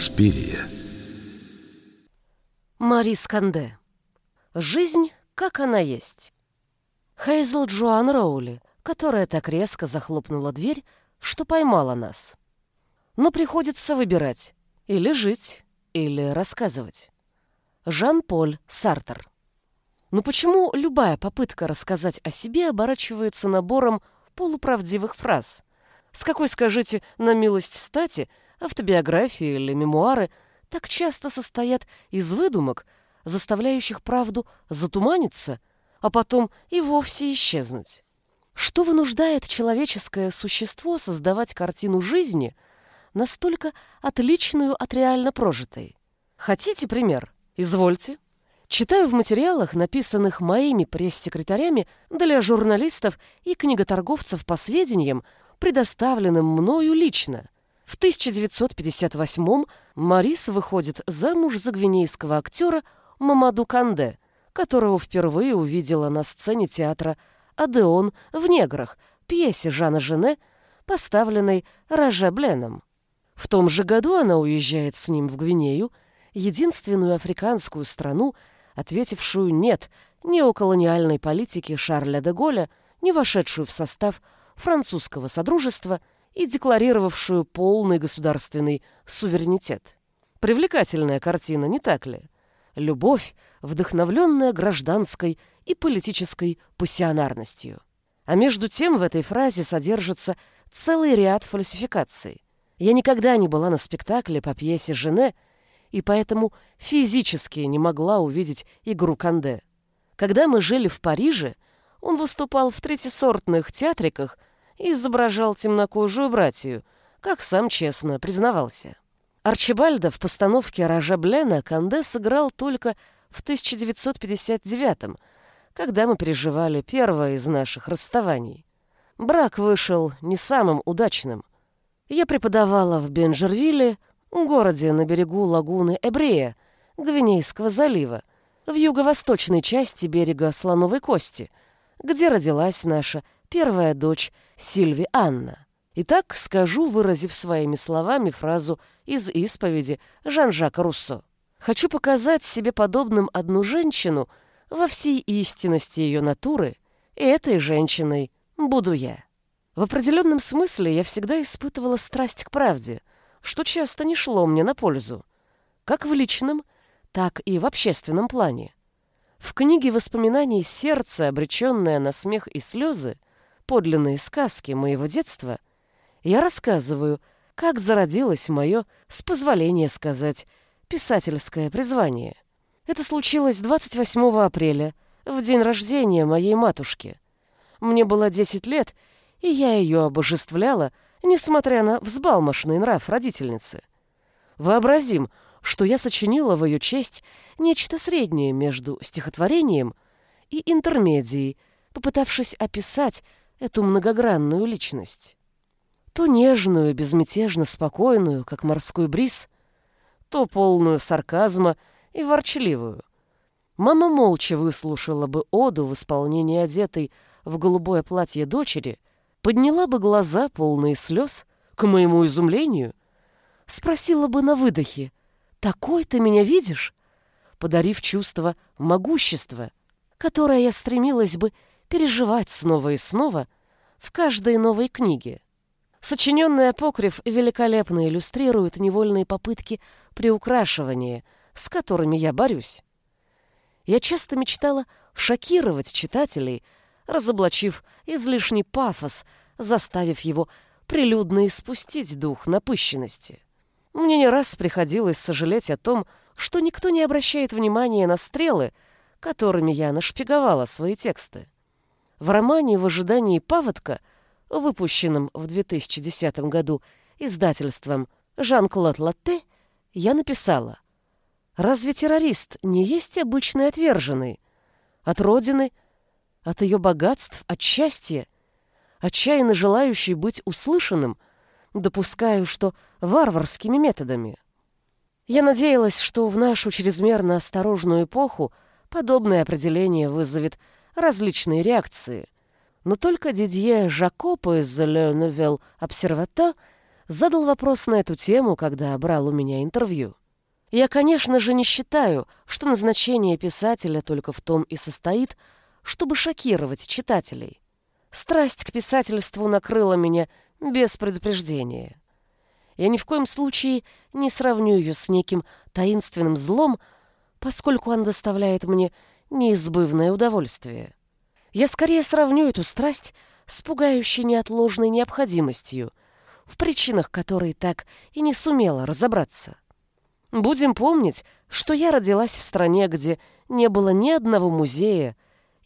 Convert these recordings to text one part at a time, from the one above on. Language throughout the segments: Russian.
Инспирия. Марис Канде. Жизнь, как она есть. Хейзл Джоан Роули, которая так резко захлопнула дверь, что поймала нас. Но приходится выбирать или жить, или рассказывать. Жан-Поль Сартер. Но почему любая попытка рассказать о себе оборачивается набором полуправдивых фраз? С какой, скажите, на милость стати, автобиографии или мемуары так часто состоят из выдумок, заставляющих правду затуманиться, а потом и вовсе исчезнуть? Что вынуждает человеческое существо создавать картину жизни, настолько отличную от реально прожитой? Хотите пример? Извольте. Читаю в материалах, написанных моими пресс-секретарями для журналистов и книготорговцев по сведениям, предоставленным мною лично. В 1958-м Марис выходит замуж за гвинейского актера Мамаду Канде, которого впервые увидела на сцене театра «Адеон в неграх», пьесе Жана Жене, поставленной Роже Бленом. В том же году она уезжает с ним в Гвинею, единственную африканскую страну, ответившую «нет» неоколониальной политике Шарля де Голля, не вошедшую в состав французского содружества и декларировавшую полный государственный суверенитет. Привлекательная картина, не так ли? Любовь, вдохновленная гражданской и политической пассионарностью. А между тем в этой фразе содержится целый ряд фальсификаций. Я никогда не была на спектакле по пьесе «Жене», и поэтому физически не могла увидеть игру Канде. Когда мы жили в Париже, он выступал в третисортных театриках и изображал темнокожую братью, как сам честно признавался. Арчибальда в постановке Ража Блена Канде сыграл только в 1959 когда мы переживали первое из наших расставаний. Брак вышел не самым удачным. Я преподавала в Бенджервилле, городе на берегу лагуны Эбрея, Гвинейского залива, в юго-восточной части берега Слоновой Кости, где родилась наша первая дочь Сильви Анна. Итак, скажу, выразив своими словами фразу из исповеди Жан-Жака Руссо. Хочу показать себе подобным одну женщину во всей истинности ее натуры, и этой женщиной буду я. В определенном смысле я всегда испытывала страсть к правде, что часто не шло мне на пользу, как в личном, так и в общественном плане. В книге воспоминаний сердца, обреченное на смех и слезы, подлинные сказки моего детства, я рассказываю, как зародилось мое, с позволения сказать, писательское призвание. Это случилось 28 апреля, в день рождения моей матушки. Мне было 10 лет, и я ее обожествляла, несмотря на взбалмошный нрав родительницы. Вообразим, что я сочинила в ее честь нечто среднее между стихотворением и интермедией, попытавшись описать эту многогранную личность. То нежную, безмятежно спокойную, как морской бриз, то полную сарказма и ворчливую. Мама молча выслушала бы оду в исполнении одетой в голубое платье дочери — подняла бы глаза, полные слез, к моему изумлению, спросила бы на выдохе, «Такой ты меня видишь?» подарив чувство могущества, которое я стремилась бы переживать снова и снова в каждой новой книге. Сочиненный апокриф великолепно иллюстрирует невольные попытки приукрашивания, с которыми я борюсь. Я часто мечтала шокировать читателей – разоблачив излишний пафос, заставив его прилюдно испустить дух напыщенности. Мне не раз приходилось сожалеть о том, что никто не обращает внимания на стрелы, которыми я нашпиговала свои тексты. В романе «В ожидании паводка», выпущенном в 2010 году издательством «Жан-Клод Латте», я написала «Разве террорист не есть обычный отверженный? От родины от ее богатств, от счастья, отчаянно желающий быть услышанным, допускаю, что варварскими методами. Я надеялась, что в нашу чрезмерно осторожную эпоху подобное определение вызовет различные реакции. Но только Дидье Жакоп из Le Nouvel Observateur задал вопрос на эту тему, когда брал у меня интервью. Я, конечно же, не считаю, что назначение писателя только в том и состоит, чтобы шокировать читателей. Страсть к писательству накрыла меня без предупреждения. Я ни в коем случае не сравню ее с неким таинственным злом, поскольку он доставляет мне неизбывное удовольствие. Я скорее сравню эту страсть с пугающей неотложной необходимостью, в причинах которой так и не сумела разобраться. Будем помнить, что я родилась в стране, где не было ни одного музея,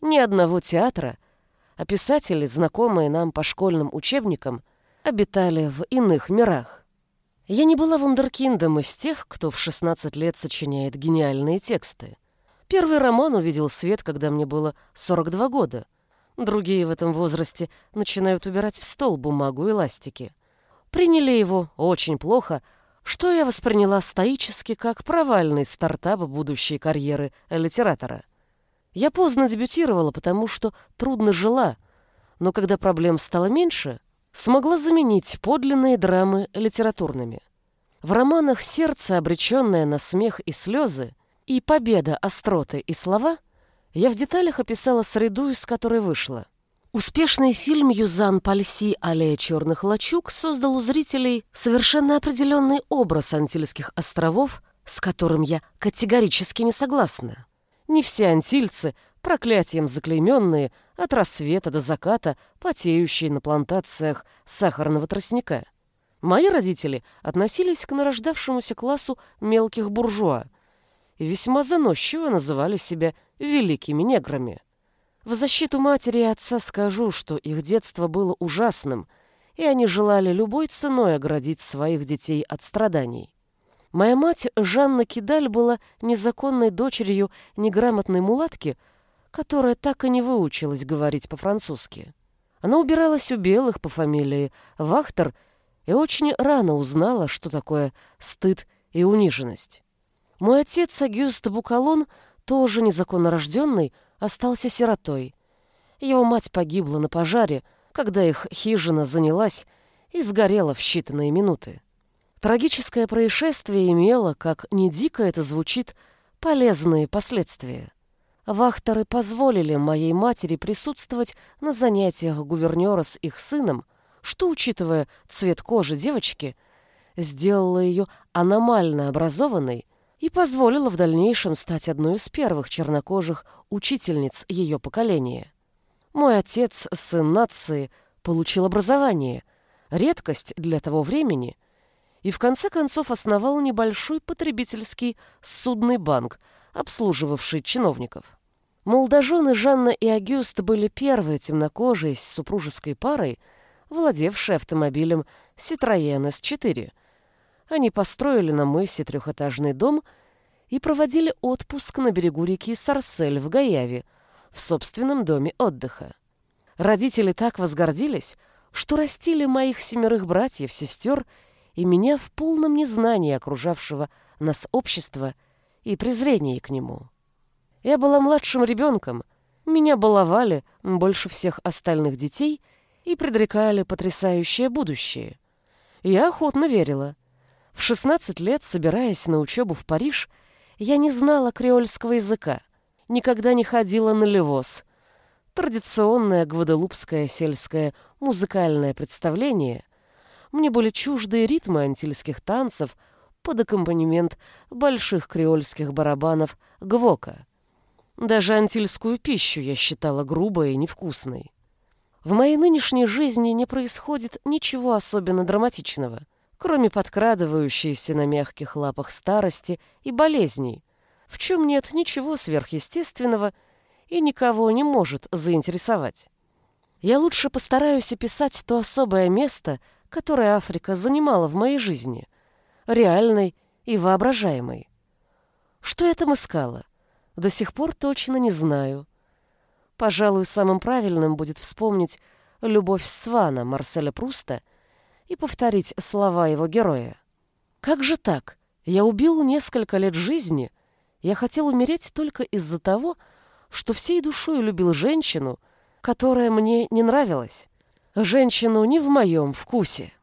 ни одного театра, а писатели, знакомые нам по школьным учебникам, обитали в иных мирах. Я не была вундеркиндом из тех, кто в 16 лет сочиняет гениальные тексты. Первый роман увидел свет, когда мне было 42 года. Другие в этом возрасте начинают убирать в стол бумагу и ластики. Приняли его очень плохо, что я восприняла стоически как провальный стартап будущей карьеры литератора. Я поздно дебютировала, потому что трудно жила, но когда проблем стало меньше, смогла заменить подлинные драмы литературными. В романах «Сердце, обреченное на смех и слезы» и «Победа остроты и слова» я в деталях описала среду, из которой вышла. Успешный фильм «Юзан Пальси. Аллея черных лачуг» создал у зрителей совершенно определенный образ Антильских островов, с которым я категорически не согласна. Не все антильцы, проклятием заклейменные, от рассвета до заката, потеющие на плантациях сахарного тростника. Мои родители относились к нарождавшемуся классу мелких буржуа и весьма заносчиво называли себя великими неграми. В защиту матери и отца скажу, что их детство было ужасным, и они желали любой ценой оградить своих детей от страданий. Моя мать Жанна Кидаль была незаконной дочерью неграмотной мулатки, которая так и не выучилась говорить по-французски. Она убиралась у белых по фамилии Вахтер и очень рано узнала, что такое стыд и униженность. Мой отец Агюст Букалон, тоже незаконно рожденный, остался сиротой. Его мать погибла на пожаре, когда их хижина занялась и сгорела в считанные минуты. Трагическое происшествие имело, как не дико это звучит, полезные последствия. Вахтеры позволили моей матери присутствовать на занятиях гувернера с их сыном, что, учитывая цвет кожи девочки, сделало ее аномально образованной и позволило в дальнейшем стать одной из первых чернокожих учительниц ее поколения. Мой отец, сын нации, получил образование, редкость для того времени, и в конце концов основал небольшой потребительский судный банк, обслуживавший чиновников. Молодожены Жанна и Агюст были первой темнокожей с супружеской парой, владевшей автомобилем Citroёn S4. Они построили на мысе трехэтажный дом и проводили отпуск на берегу реки Сарсель в Гаяве, в собственном доме отдыха. Родители так возгордились, что растили моих семерых братьев-сестер и меня в полном незнании окружавшего нас общества и презрении к нему. Я была младшим ребенком, меня баловали больше всех остальных детей и предрекали потрясающее будущее. Я охотно верила. В 16 лет, собираясь на учебу в Париж, я не знала креольского языка, никогда не ходила на левоз. Традиционное гваделупское сельское музыкальное представление. Мне были чужды ритмы антильских танцев под аккомпанемент больших креольских барабанов гвока. Даже антильскую пищу я считала грубой и невкусной. В моей нынешней жизни не происходит ничего особенно драматичного — кроме подкрадывающейся на мягких лапах старости и болезней, в чем нет ничего сверхъестественного и никого не может заинтересовать. Я лучше постараюсь описать то особое место, которое Африка занимала в моей жизни, реальной и воображаемой. Что я там искала? До сих пор точно не знаю. Пожалуй, самым правильным будет вспомнить «Любовь Свана» Марселя Пруста — и повторить слова его героя. «Как же так? Я убил несколько лет жизни. Я хотел умереть только из-за того, что всей душой любил женщину, которая мне не нравилась. Женщину не в моем вкусе».